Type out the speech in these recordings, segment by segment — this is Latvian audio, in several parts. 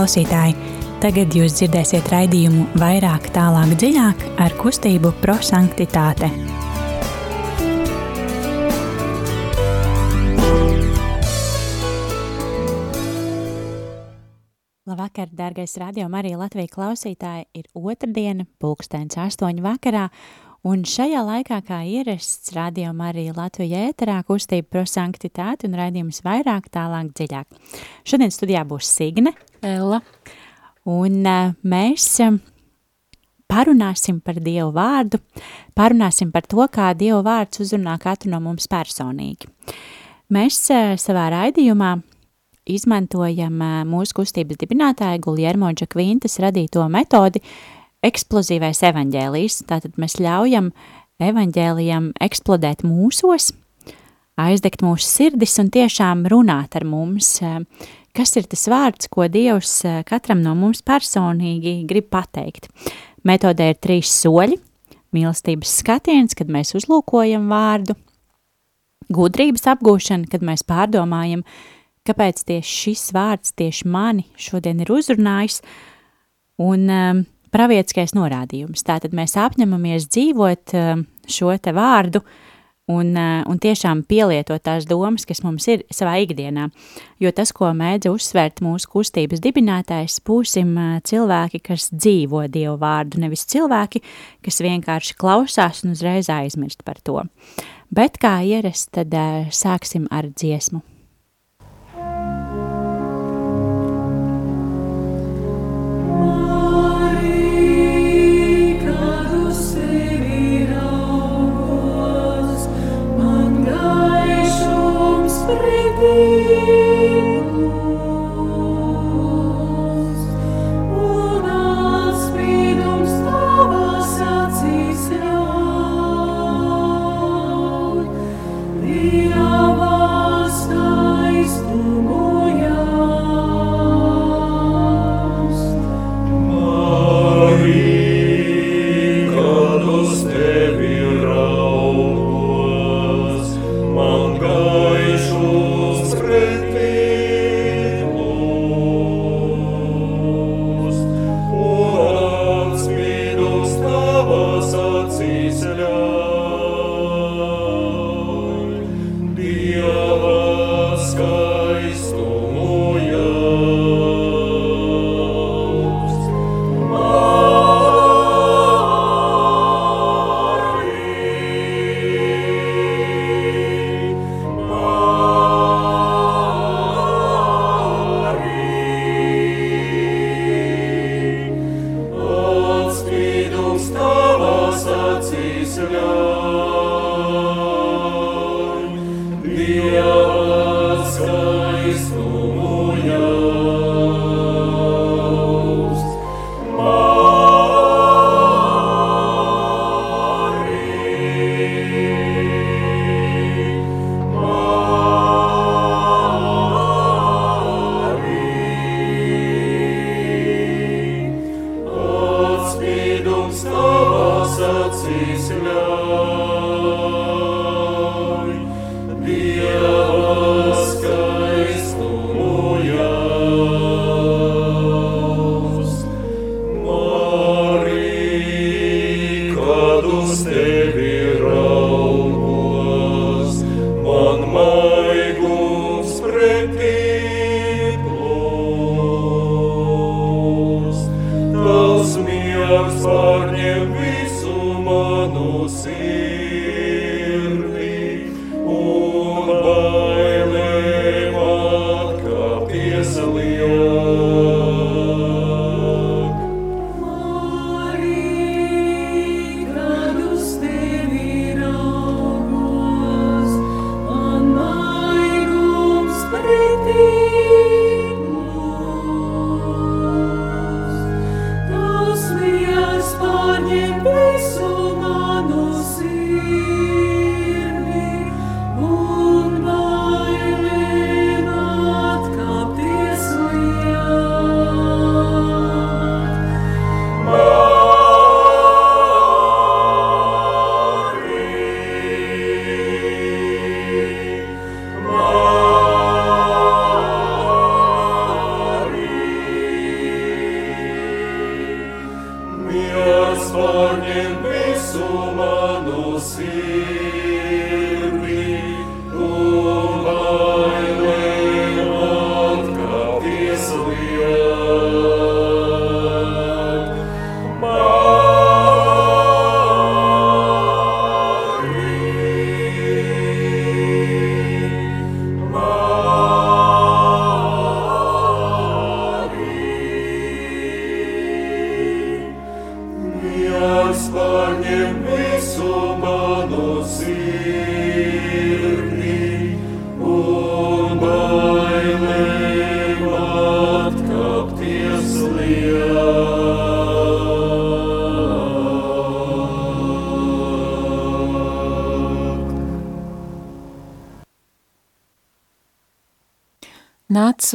klausītāji! Tagad jūs dzirdēsiet raidījumu vairāk, tālāk, dziļāk ar kustību prosanktitāte. Labvakar, dārgais radio Marija Latvija klausītāji! Ir otrdiena, pulkstens astoņu vakarā, Un šajā laikā, kā ierasts, rādījumā arī Latvijā ēterā kustība prosanktitāte un raidījums vairāk, tālāk, dziļāk. Šodien studijā būs Signe, Ella, un uh, mēs uh, parunāsim par Dievu vārdu, parunāsim par to, kā Dievu vārds uzrunā katru no mums personīgi. Mēs uh, savā raidījumā izmantojam mūsu kustības dibinātāja Guljermo Džakvintas radīto metodi, uh, eksplozīvais evaņģēlijs. Tātad mēs ļaujam evaņģēlijam eksplodēt mūsos, aizdegt mūsu sirdis un tiešām runāt ar mums, kas ir tas vārds, ko Dievs katram no mums personīgi grib pateikt. Metodē ir trīs soļi – mīlestības skatiens, kad mēs uzlūkojam vārdu, gudrības apgūšana, kad mēs pārdomājam, kāpēc tieši šis vārds tieši mani šodien ir uzrunājis, un um, pravietiskais norādījums. Tātad mēs apņemamies dzīvot eh, šo te vārdu un, eh, un tiešām pielietot tās domas, kas mums ir savā ikdienā. Jo tas, ko mēdza uzsvērt mūsu kustības dibinātājs, būsim eh, cilvēki, kas dzīvo Dievu vārdu, nevis cilvēki, kas vienkārši klausās un uzreiz aizmirst par to. Bet kā ierast, tad sāksim ar dziesmu. Friede. você.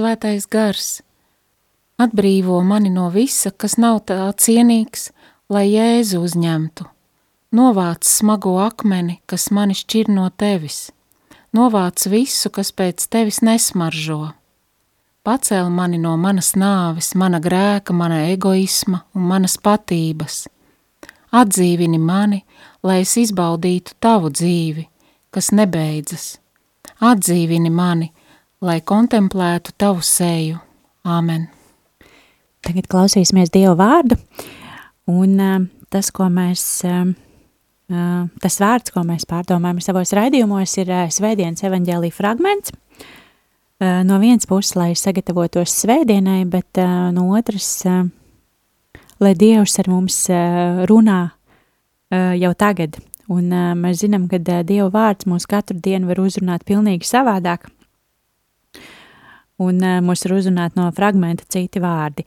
Svētais gars, atbrīvo mani no visa, kas nav tā cienīgs, lai Jēzu uzņemtu. Novāc smago akmeni, kas mani šķir no tevis. Novāc visu, kas pēc tevis nesmaržo. Pacēl mani no manas nāves, mana grēka, mana egoisma un manas patības. Atdzīvini mani, lai es izbaudītu tavu dzīvi, kas nebeidzas. Atdzīvini mani, lai kontemplētu tavu seju. Āmen. Tagad klausīsimies Dievu vārdu, un tas, ko mēs, tas vārds, ko mēs pārdomājam savos raidījumos, ir svētdienas evaņģēlī fragments. No vienas puses, lai sagatavotos svētdienai, bet no otras, lai Dievs ar mums runā jau tagad. Un mēs zinām, ka Dieva vārds mūs katru dienu var uzrunāt pilnīgi savādāk un uh, mūs ir uzrunāt no fragmenta citi vārdi.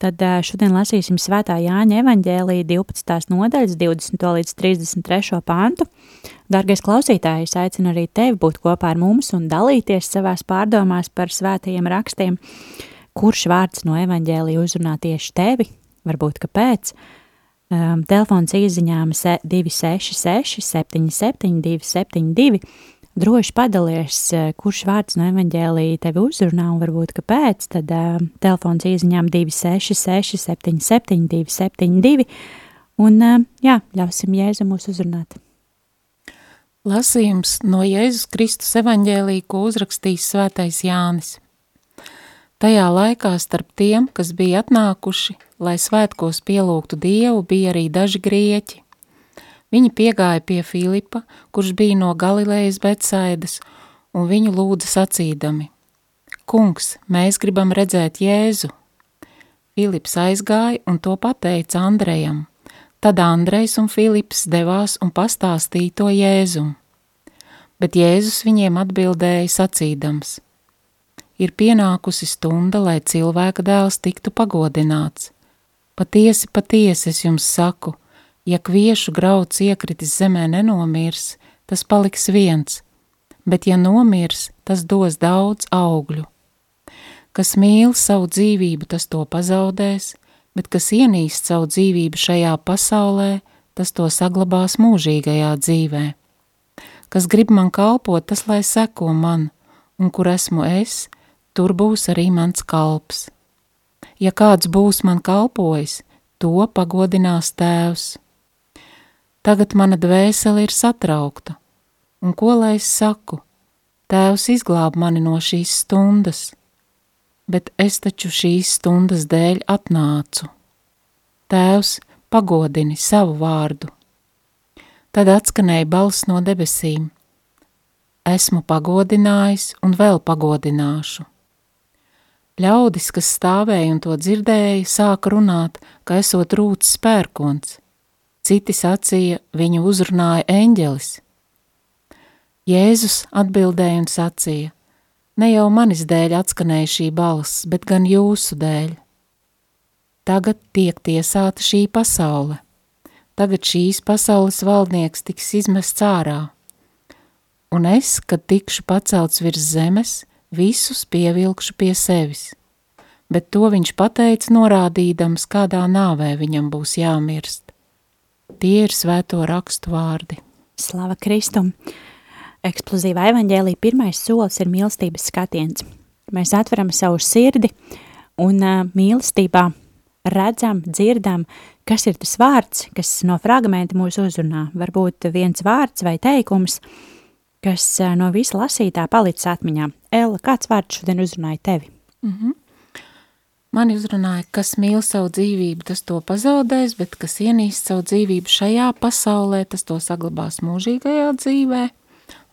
Tad uh, šodien lasīsim Svētā Jāņa evaņģēlī 12. nodaļas 20. līdz 33. pantu. Dargais klausītājs, aicinu arī tevi būt kopā ar mums un dalīties savās pārdomās par svētajiem rakstiem. Kurš vārds no evaņģēlī uzrunā tieši tevi? Varbūt kāpēc? Um, telefons izziņām 266 77 272 droši padalies, eh, kurš vārds no evaņģēlīja tevi uzrunā un varbūt kāpēc, tad uh, telefons īziņām 266 77 272 un uh, jā, ļausim Jēzu mūs uzrunāt. Lasījums no Jēzus Kristus evaņģēlī, ko uzrakstījis svētais Jānis. Tajā laikā starp tiem, kas bija atnākuši, lai svētkos pielūgtu Dievu, bija arī daži grieķi – Viņi piegāja pie Filipa, kurš bija no Galilejas Betsaidas, un viņu lūdza sacīdami: Kungs, mēs gribam redzēt Jēzu. Filips aizgāja un to pateica Andrejam. Tad Andrejs un Filips devās un pastāstīja to Jēzum. Bet Jēzus viņiem atbildēja sacīdams: Ir pienākusi stunda, lai cilvēka dēls tiktu pagodināts. Patiesi, patiesi es jums saku, Ja kviešu grauds iekritis zemē nenomirs, tas paliks viens, bet ja nomirs, tas dos daudz augļu. Kas mīl savu dzīvību, tas to pazaudēs, bet kas ienīst savu dzīvību šajā pasaulē, tas to saglabās mūžīgajā dzīvē. Kas grib man kalpot, tas lai seko man, un kur esmu es, tur būs arī mans kalps. Ja kāds būs man kalpojis, to pagodinās tēvs. Tagad mana dvēsele ir satraukta, un ko lai es saku? Tēvs izglāb mani no šīs stundas, bet es taču šīs stundas dēļ atnācu. Tēvs pagodini savu vārdu. Tad atskanēja balss no debesīm. Esmu pagodinājis un vēl pagodināšu. Ļaudis, kas stāvēja un to dzirdēja, sāka runāt, ka esot rūts spērkons – citi sacīja, viņu uzrunāja eņģelis. Jēzus atbildēja un sacīja, ne jau manis dēļ atskanēja šī balss, bet gan jūsu dēļ. Tagad tiek tiesāta šī pasaule. Tagad šīs pasaules valdnieks tiks izmests ārā. Un es, kad tikšu pacelts virs zemes, visus pievilkšu pie sevis. Bet to viņš pateica norādīdams, kādā nāvē viņam būs jāmirst. Tie ir svēto rakstu vārdi. Slava Kristum! Eksplozīvā evaņģēlī pirmais solis ir mīlestības skatiens. Mēs atveram savu sirdi un uh, mīlestībā redzam, dzirdam, kas ir tas vārds, kas no fragmenta mūs uzrunā. Varbūt viens vārds vai teikums, kas no visa lasītā palicis atmiņā. Ella, kāds vārds šodien uzrunāja tevi? Mm -hmm. Mani uzrunāja, kas mīl savu dzīvību, tas to pazaudēs, bet kas ienīst savu dzīvību šajā pasaulē, tas to saglabās mūžīgajā dzīvē.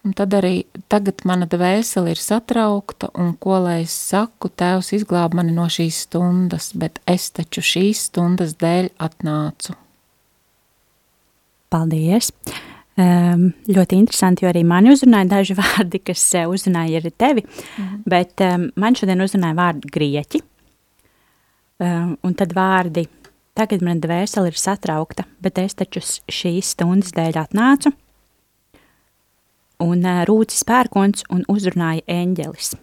Un tad arī tagad mana dvēsele ir satraukta, un ko lai es saku, tēvs izglāb mani no šīs stundas, bet es taču šīs stundas dēļ atnācu. Paldies! Um, ļoti interesanti, jo arī mani uzrunāja daži vārdi, kas uh, uzrunāja arī tevi, mm. bet um, man šodien uzrunāja vārdi grieķi, um, un tad vārdi, tagad mana dvēsele ir satraukta, bet es taču šīs stundas dēļ atnācu, un rūcis pērkons un uzrunāja eņģelis.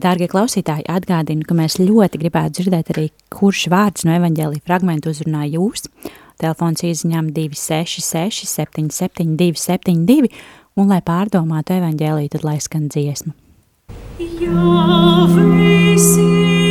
Dārgie klausītāji, atgādinu, ka mēs ļoti gribētu dzirdēt arī, kurš vārds no evaņģēlīja fragmentu uzrunā jūs. Telefons izziņām 266 77 272, un lai pārdomātu evaņģēlīju, tad lai skan dziesma. Jā, visi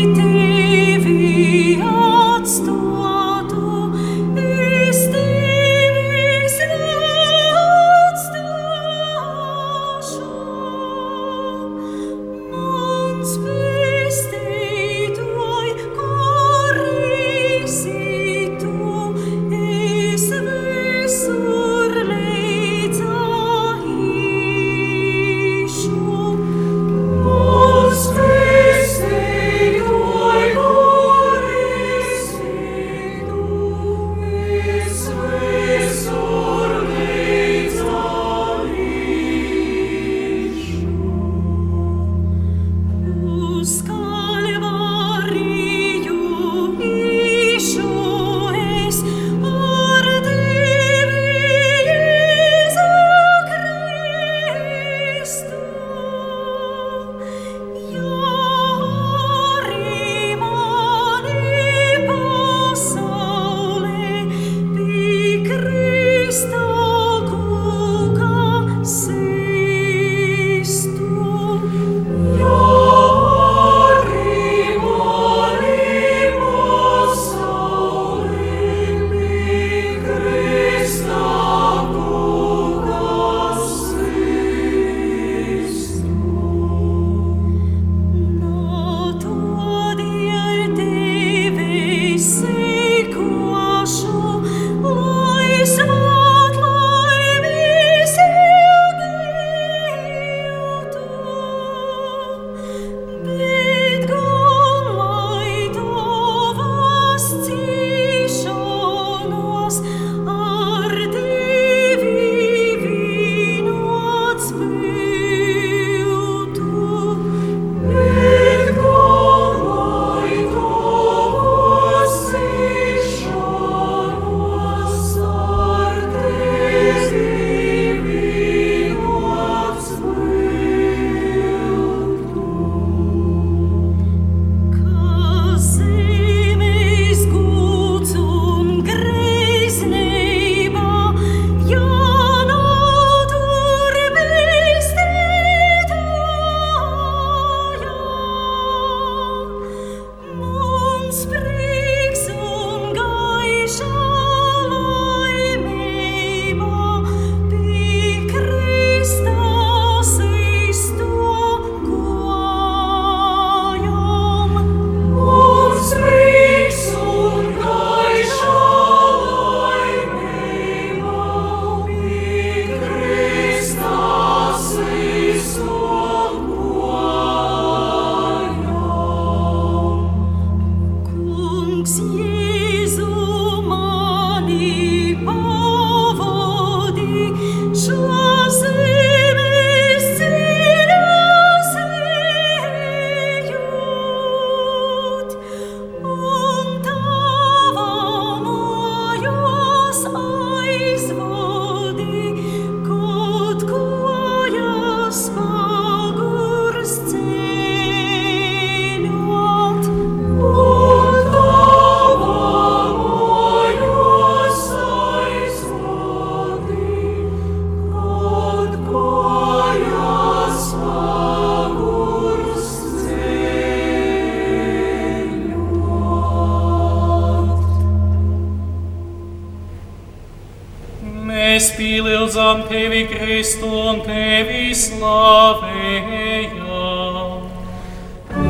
pielūdzam tevi, Kristu, un tevi slavējam.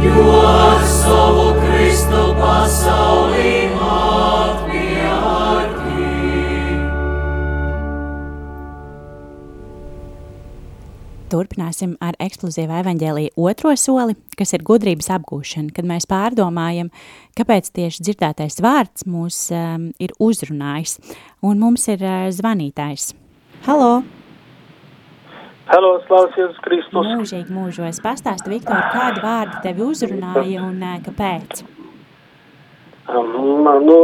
Jo ar savu Kristu pasaulī turpināsim ar eksplozīvu evaņģēlīju otro soli, kas ir gudrības apgūšana, kad mēs pārdomājam, kāpēc tieši dzirdētais vārds mūs um, ir uzrunājis. Un mums ir uh, zvanītājs. Halo! Halo, slavs Jēzus Kristus! Mūžīgi mūžos. Pastāsti, Viktor, kādu vārdu tevi uzrunāja un kāpēc? Um, nu,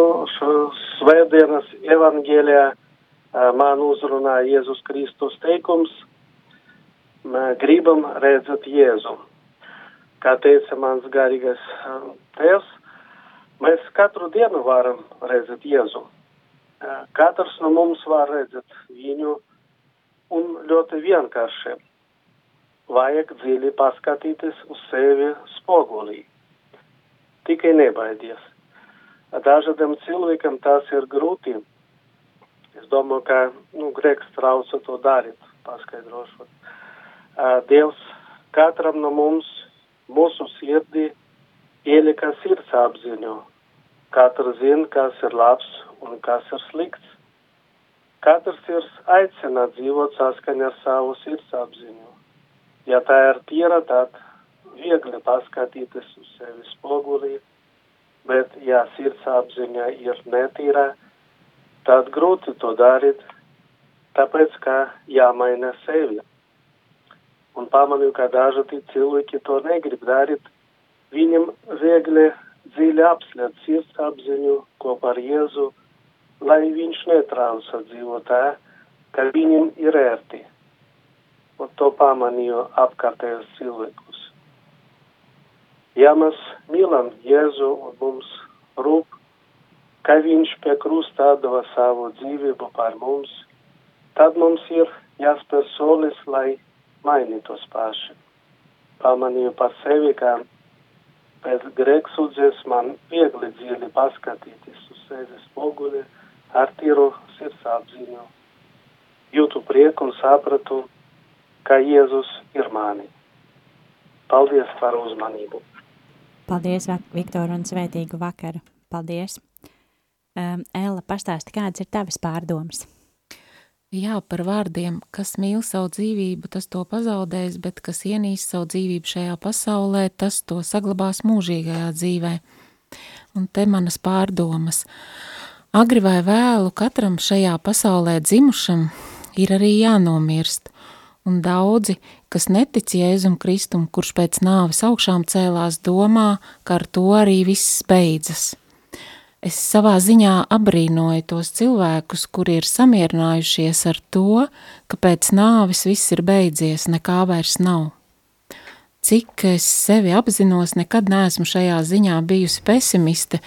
svētdienas evaņģēlijā uh, man uzrunāja Jēzus Kristus teikums – gribam redzēt Jēzu. Kā teica mans garīgais tēvs, mēs katru dienu varam redzēt Jēzu. Katrs no mums var redzēt viņu un ļoti vienkārši. Vajag dziļi paskatīties uz sevi spogulī. Tikai nebaidies. Dažādiem cilvēkiem tas ir grūti. Es domāju, ka nu, grēks trauca to darīt, paskaidrošot. Dievs katram no mums, mūsu sirdī, ielika sirds apziņu. Katrs zina, kas ir labs un kas ir slikts. Katrs ir aicināts dzīvot saskaņā ar savu sirds apziņu. Ja tā ir tīra, tad viegli paskatīties uz sevi spogulī, bet ja sirds apziņa ir netīra, tad grūti to darīt, tāpēc, ka jāmaina sevi un pamanīju, ka daži cilvēki to negrib darīt. Viņam viegli dziļi apslēpt sirds apziņu kopā ar Jēzu, lai viņš netrauca dzīvot tā, ka viņam ir ērti. Un to pamanīju apkārtējos cilvēkus. Ja mēs mīlam Jēzu un mums rūp, ka viņš pie krusta atdeva savu dzīvību par mums, tad mums ir jāspēr solis, lai mainītos paši. Pamanīju par sevi, ka pēc grēksūdzes man viegli dziļi paskatīties uz sevi spoguli ar tīru sirdsapziņu. Jūtu prieku un sapratu, ka Jēzus ir mani. Paldies par uzmanību. Paldies, Viktor, un svētīgu vakaru. Paldies. Um, Ella, pastāsti, kādas ir tavas pārdomas? Jā, par vārdiem, kas mīl savu dzīvību, tas to pazaudēs, bet kas ienīst savu dzīvību šajā pasaulē, tas to saglabās mūžīgajā dzīvē. Un te manas pārdomas. Agri vai vēlu katram šajā pasaulē dzimušam ir arī jānomirst, un daudzi, kas netic Jēzum Kristum, kurš pēc nāves augšām cēlās, domā, ka ar to arī viss beidzas – Es savā ziņā abrīnoju tos cilvēkus, kuri ir samierinājušies ar to, ka pēc nāves viss ir beidzies, nekā vairs nav. Cik es sevi apzinos, nekad neesmu šajā ziņā bijusi pesimiste,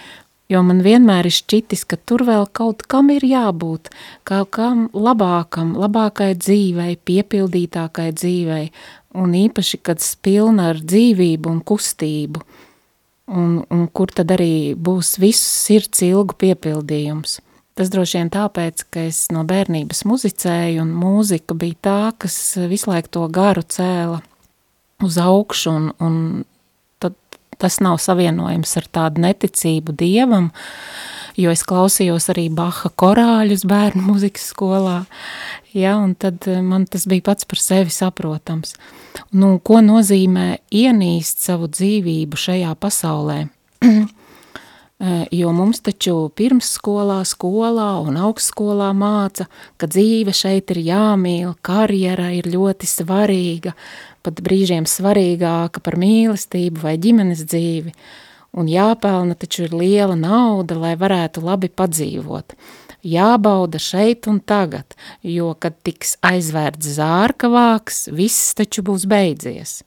jo man vienmēr ir šķitis, ka tur vēl kaut kam ir jābūt, kaut kam labākam, labākai dzīvei, piepildītākai dzīvei, un īpaši, kad spilna ar dzīvību un kustību – un, un kur tad arī būs viss sirds ilgu piepildījums. Tas droši vien tāpēc, ka es no bērnības muzicēju, un mūzika bija tā, kas visu laiku to garu cēla uz augšu, un, un tas nav savienojams ar tādu neticību dievam, jo es klausījos arī Baha korāļus bērnu muzikas skolā, ja, un tad eh, man tas bija pats par sevi saprotams. Nu, ko nozīmē ienīst savu dzīvību šajā pasaulē? Jo mums taču pirmsskolā, skolā un augstskolā māca, ka dzīve šeit ir jāmīl, karjera ir ļoti svarīga, pat brīžiem svarīgāka par mīlestību vai ģimenes dzīvi, un jāpelna taču ir liela nauda, lai varētu labi padzīvot jābauda šeit un tagad, jo, kad tiks aizvērts zārka vāks, viss taču būs beidzies.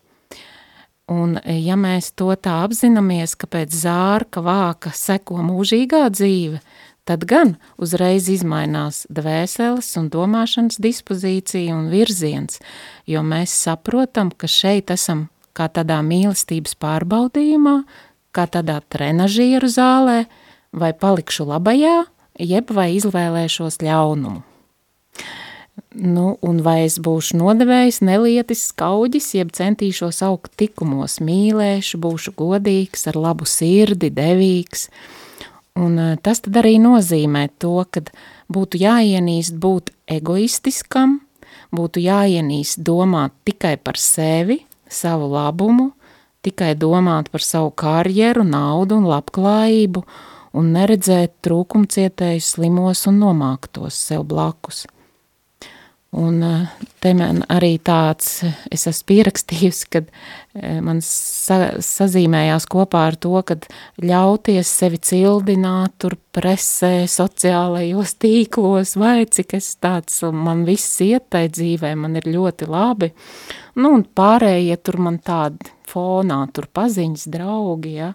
Un ja mēs to tā apzināmies, ka pēc zārka vāka seko mūžīgā dzīve, tad gan uzreiz izmainās dvēseles un domāšanas dispozīcija un virziens, jo mēs saprotam, ka šeit esam kā tādā mīlestības pārbaudījumā, kā tādā trenažieru zālē, vai palikšu labajā, jeb vai izvēlēšos ļaunumu. Nu, un vai es būšu nodevējis, nelietis, skauģis, jeb centīšos augt tikumos, mīlēšu, būšu godīgs, ar labu sirdi, devīgs. Un eh, tas tad arī nozīmē to, ka būtu jāienīst būt egoistiskam, būtu jāienīst domāt tikai par sevi, savu labumu, tikai domāt par savu karjeru, naudu un labklājību un neredzēt trūkumcietējus slimos un nomāktos sev blakus. Un eh, te man arī tāds, es esmu pierakstījusi, kad eh, man sa, sazīmējās kopā ar to, kad ļauties sevi cildināt tur presē, sociālajos tīklos, vai cik es tāds, man viss iet tai dzīvē, man ir ļoti labi. Nu, un pārējie tur man tādi fonā, tur paziņas, draugi, ja,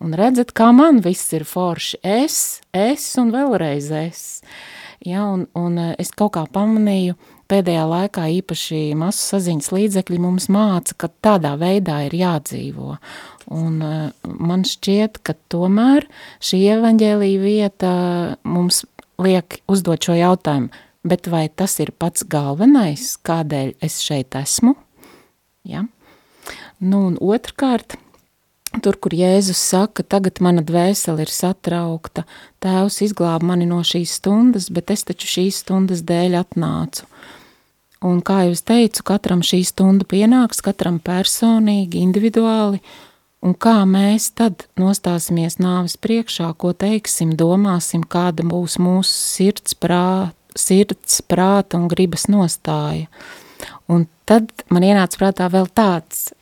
un redzat, kā man viss ir forši. Es, es un vēlreiz es. Ja, un, un eh, es kaut kā pamanīju, pēdējā laikā īpaši masu saziņas līdzekļi mums māca, ka tādā veidā ir jādzīvo. Un uh, man šķiet, ka tomēr šī evaņģēlīja vieta mums liek uzdot šo jautājumu, bet vai tas ir pats galvenais, kādēļ es šeit esmu? Ja? Nu, un otrkārt, Tur, kur Jēzus saka, tagad mana dvēsele ir satraukta, Tēvs izglāba mani no šīs stundas, bet es taču šīs stundas dēļ atnācu. Un, kā jau teicu, katram šī stunda pienāks, katram personīgi, individuāli, un kā mēs tad nostāsimies nāves priekšā, ko teiksim, domāsim, kāda būs mūsu sirds, prāt, sirds prāta un gribas nostāja. Un tad man ienāca prātā vēl tāds,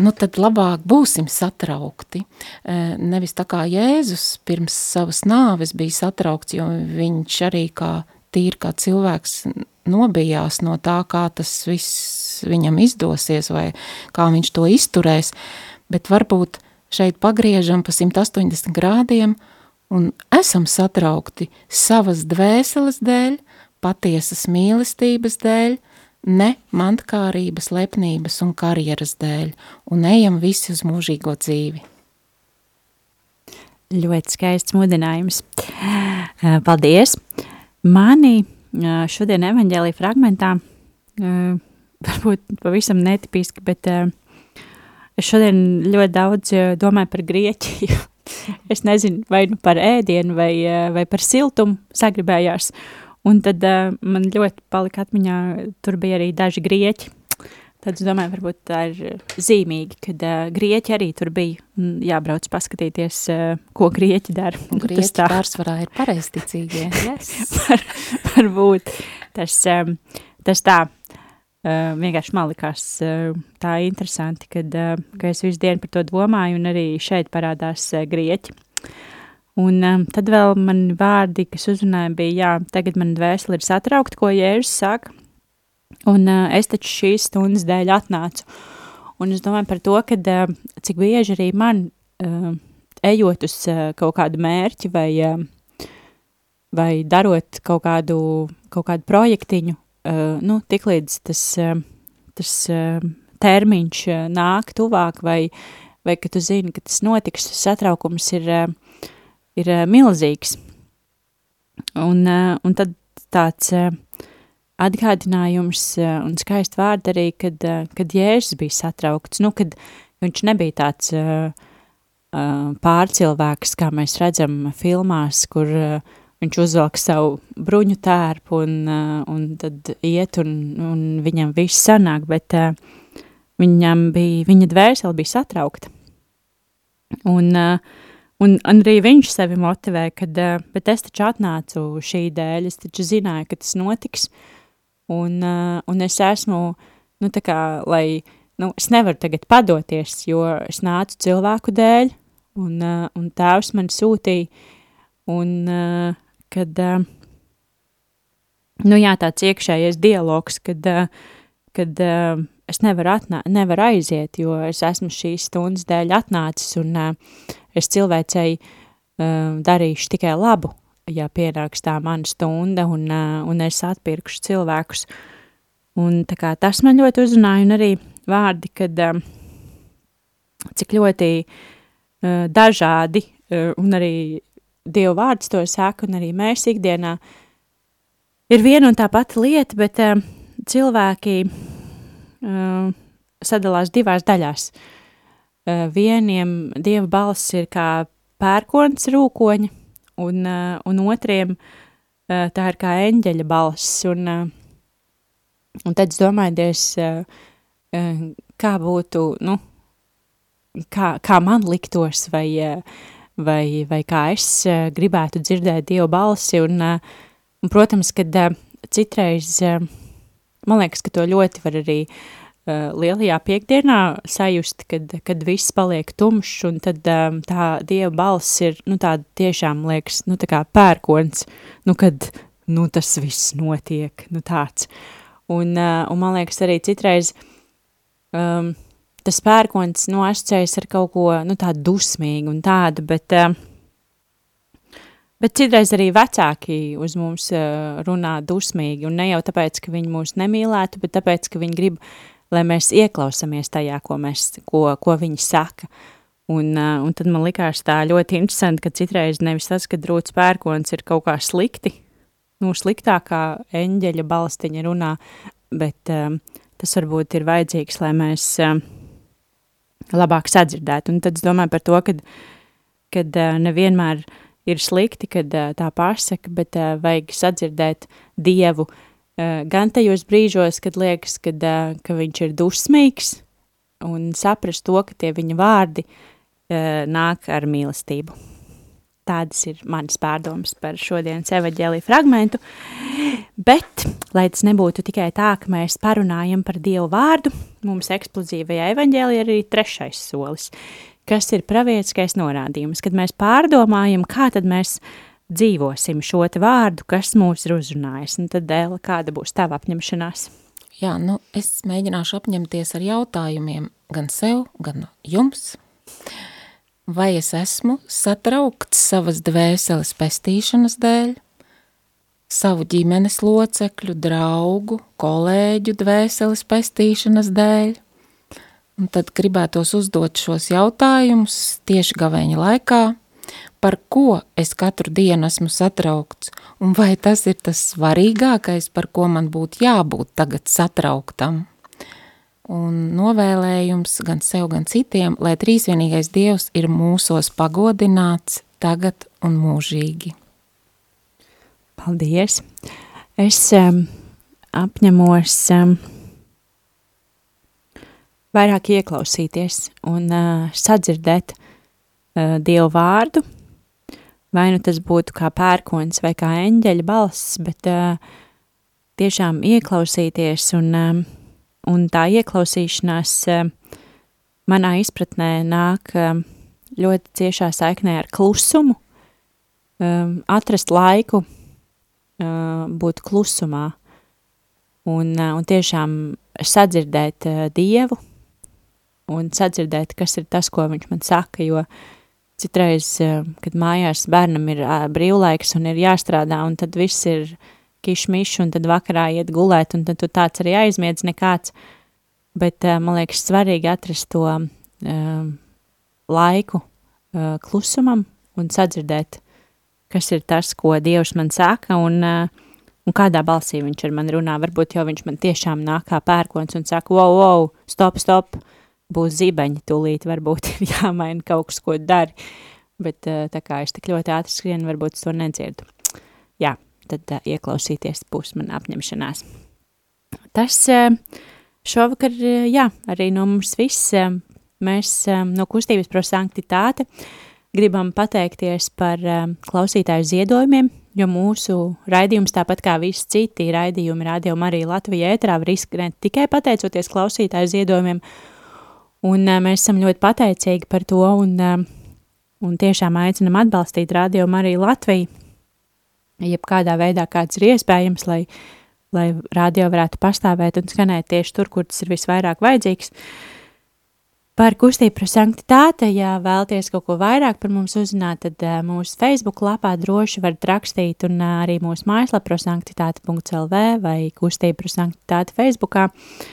nu tad labāk būsim satraukti. E, nevis tā kā Jēzus pirms savas nāves bija satraukts, jo viņš arī kā tīri kā cilvēks nobijās no tā, kā tas viss viņam izdosies vai kā viņš to izturēs, bet varbūt šeit pagriežam pa 180 grādiem un esam satraukti savas dvēseles dēļ, patiesas mīlestības dēļ, ne mantkārības, lepnības un karjeras dēļ, un ejam visi uz mūžīgo dzīvi. Ļoti skaists mudinājums. Paldies! Mani šodien evaņģēlīja fragmentā, varbūt pavisam netipiski, bet es šodien ļoti daudz domāju par Grieķiju. es nezinu, vai nu par ēdienu, vai, vai par siltumu sagribējās. Un tad man ļoti palika atmiņā, tur bija arī daži grieķi, Tad es domāju, varbūt tā ir zīmīgi, kad uh, grieķi arī tur bija jābrauc paskatīties, uh, ko grieķi dara. Grieķi tā pārsvarā ir pareizticīgie. Yes. Var, varbūt tas, um, tas tā uh, vienkārši man likās uh, tā interesanti, kad, uh, ka es visu dienu par to domāju un arī šeit parādās uh, grieķi. Un um, tad vēl man vārdi, kas uzrunāja, bija, jā, tagad man dvēseli ir satraukta, ko Jēzus saka, Un uh, es taču šīs stundas dēļ atnācu. Un es domāju par to, ka uh, cik bieži arī man, uh, ejot uz uh, kaut kādu mērķi vai, uh, vai darot kaut kādu, kaut kādu projektiņu, uh, nu, tik līdz tas, uh, tas uh, termiņš uh, nāk tuvāk vai, vai ka tu zini, ka tas notiks, tas satraukums ir, uh, ir uh, milzīgs. Un, uh, un tad tāds... Uh, atgādinājums eh, un skaisti vārdi arī, kad, eh, kad Jēzus bija satraukts, nu, kad viņš nebija tāds uh, pārcilvēks, kā mēs redzam filmās, kur viņš uzvelk savu bruņu tērpu un, un tad iet un, un viņam viss sanāk, bet viņam bija, viņa dvēseli bija satraukta. Un, un, un arī viņš sevi motivē, kad, bet es taču atnācu šī dēļ, es taču zināju, ka tas notiks, uh, Un, uh, un es esmu, nu, tā kā, lai, nu, es nevaru tagad padoties, jo es nācu cilvēku dēļ, un, uh, un tēvs man sūtīja, un, uh, kad, uh, nu, jā, tāds iekšējais dialogs, kad, uh, kad uh, es nevaru, atnā, nevaru aiziet, jo es esmu šīs stundas dēļ atnācis, un uh, es cilvēcei uh, darīšu tikai labu, ja pienāks tā mana stunda un, un es atpirkšu cilvēkus. Un tā kā tas man ļoti uzrunāja, un arī vārdi, kad cik ļoti dažādi, un arī Dievu vārds to saka, un arī mēs ikdienā ir viena un tā pati lieta, bet cilvēki sadalās divās daļās. Vieniem dieva balss ir kā pērkons rūkoņa, un, uh, un otriem uh, tā ir kā eņģeļa balss. Un, uh, un tad es domāju, Dievs, kā būtu, nu, kā, kā man liktos, vai, vai, vai kā es gribētu dzirdēt Dieva balsi, un, un protams, kad citreiz, man liekas, ka to ļoti var arī uh, lielajā piekdienā sajust, kad, kad viss paliek tumšs, un tad um, tā Dieva balss ir, nu tāda tiešām liekas, nu tā kā pērkons, nu kad, nu tas viss notiek, nu tāds. Un, uh, un man liekas arī citreiz, um, tas pērkons nu, asociējas ar kaut ko nu, tādu dusmīgu un tādu, bet, uh, bet citreiz arī vecāki uz mums uh, runā dusmīgi, un ne jau tāpēc, ka viņi mūs nemīlētu, bet tāpēc, ka viņi grib, lai mēs ieklausamies tajā, ko, mēs, ko, ko viņi saka. Un, un tad man likās tā ļoti interesanti, ka citreiz nevis tas, ka drūts pērkons ir kaut kā slikti, nu, sliktākā eņģeļa balstiņa runā, bet um, tas varbūt ir vajadzīgs, lai mēs um, labāk sadzirdēt. Un tad es domāju par to, ka kad, uh, nevienmēr ir slikti, kad uh, tā pārsaka, bet uh, vajag sadzirdēt Dievu uh, gan tajos brīžos, kad liekas, kad, uh, ka viņš ir dusmīgs, un saprast to, ka tie viņa vārdi uh, nāk ar mīlestību. Tādas ir manas pārdomas par šodienas evaģēliju fragmentu, bet, lai tas nebūtu tikai tā, ka mēs parunājam par Dievu vārdu, mums eksplozīvajā evaņģēlijā ir arī trešais solis, kas ir pravietiskais norādījums, kad mēs pārdomājam, kā tad mēs dzīvosim šo te vārdu, kas mūs ir uzrunājis. Un tad, Dēla, kāda būs tava apņemšanās? Jā, nu, es mēģināšu apņemties ar jautājumiem gan sev, gan jums. Vai es esmu satraukts savas dvēseles pestīšanas dēļ, savu ģimenes locekļu, draugu, kolēģu dvēseles pestīšanas dēļ. Un tad gribētos uzdot šos jautājumus tieši gavēņa laikā, par ko es katru dienu esmu satraukts, un vai tas ir tas svarīgākais, par ko man būtu jābūt tagad satrauktam. Un novēlējums gan sev, gan citiem, lai trīsvienīgais Dievs ir mūsos pagodināts tagad un mūžīgi. Paldies! Es um, apņemos um, vairāk ieklausīties un uh, sadzirdēt uh, Dievu vārdu, vai nu tas būtu kā pērkons vai kā eņģeļa balss, bet uh, tiešām ieklausīties un, um, un tā ieklausīšanās uh, manā izpratnē nāk um, ļoti ciešā saiknē ar klusumu, um, atrast laiku uh, būt klusumā un, uh, un tiešām sadzirdēt uh, Dievu un sadzirdēt, kas ir tas, ko viņš man saka, jo citreiz, uh, kad mājās bērnam ir uh, brīvlaiks un ir jāstrādā, un tad viss ir kišmiš, un tad vakarā iet gulēt, un tad tu tāds arī aizmiedz nekāds, bet uh, man liekas svarīgi atrast to uh, laiku uh, klusumam un sadzirdēt kas ir tas, ko Dievs man saka, un, uh, un kādā balsī viņš ar mani runā. Varbūt jau viņš man tiešām nāk kā pērkons un saka, wow, wow, stop, stop, būs zibeņi tūlīt, varbūt ir jāmaina kaut kas, ko dari. Bet uh, tā kā es tik ļoti ātri skrienu, varbūt to nedzirdu. Jā, tad uh, ieklausīties būs man apņemšanās. Tas šovakar, jā, arī no mums viss, mēs no kustības pro sanktitāte, Gribam pateikties par klausītāju ziedojumiem, jo mūsu raidījums, tāpat kā visi citi raidījumi, radio arī Latvijā ētrā var izskanēt tikai pateicoties klausītāju ziedojumiem, un uh, mēs esam ļoti pateicīgi par to, un, uh, un tiešām aicinam atbalstīt radio arī Latviju, jebkādā veidā kāds ir iespējams, lai, lai radio varētu pastāvēt un skanēt tieši tur, kur tas ir visvairāk vajadzīgs. Par kustību par sanktitāte, ja vēlties kaut ko vairāk par mums uzzināt, tad uh, mūsu Facebook lapā droši varat rakstīt un arī mūsu mājaslapā prosanktitāte.lv vai kustība par sanktitāti Facebookā. Uh,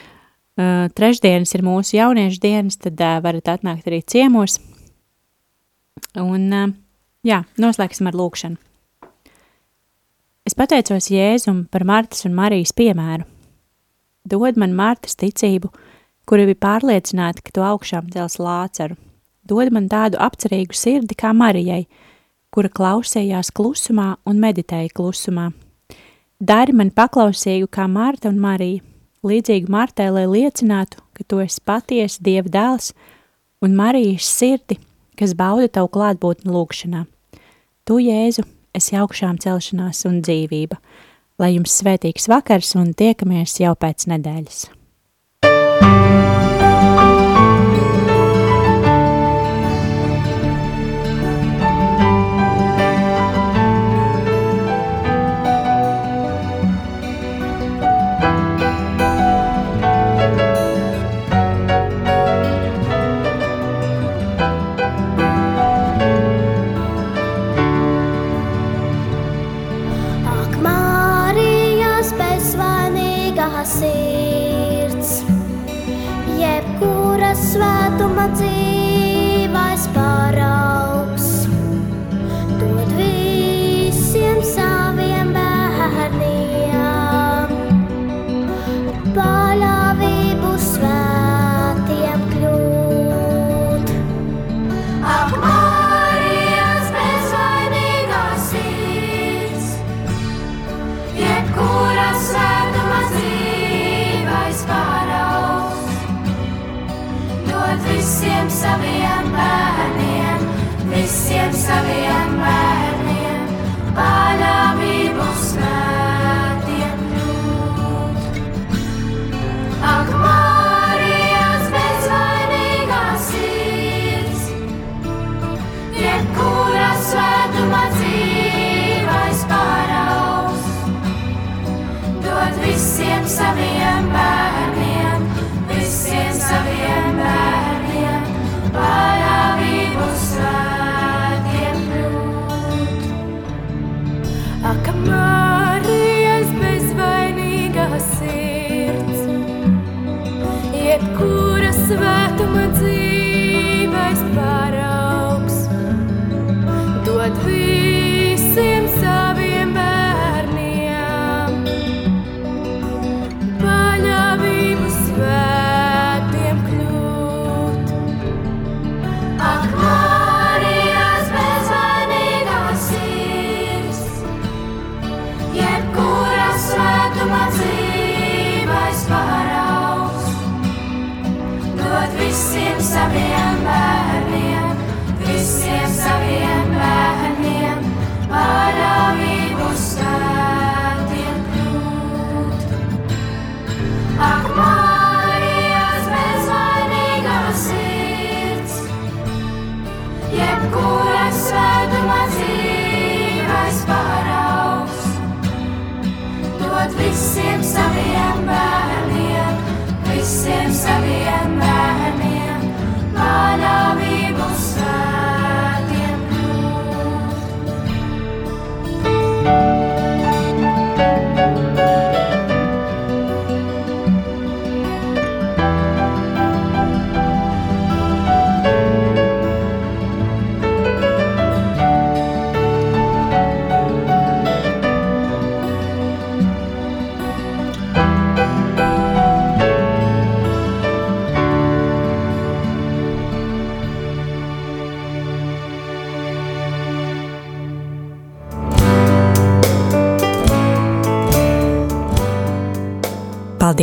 trešdienas ir mūsu jauniešu dienas, tad uh, varat atnākt arī ciemos. Un, uh, jā, noslēgsim ar lūkšanu. Es pateicos Jēzum par Martas un Marijas piemēru. Dod man Martas ticību, kura bija pārliecināta, ka tu augšām cels lāceru. Dod man tādu apcerīgu sirdi kā Marijai, kura klausējās klusumā un meditēja klusumā. Dari man paklausīgu kā Marta un Marija, līdzīgu Martai, lai liecinātu, ka tu esi patiesi Dieva dēls un Marijas sirdi, kas bauda tavu klātbūtni lūkšanā. Tu, Jēzu, esi augšām celšanās un dzīvība. Lai jums svētīgs vakars un tiekamies jau pēc nedēļas! jebkura svētuma dzīve.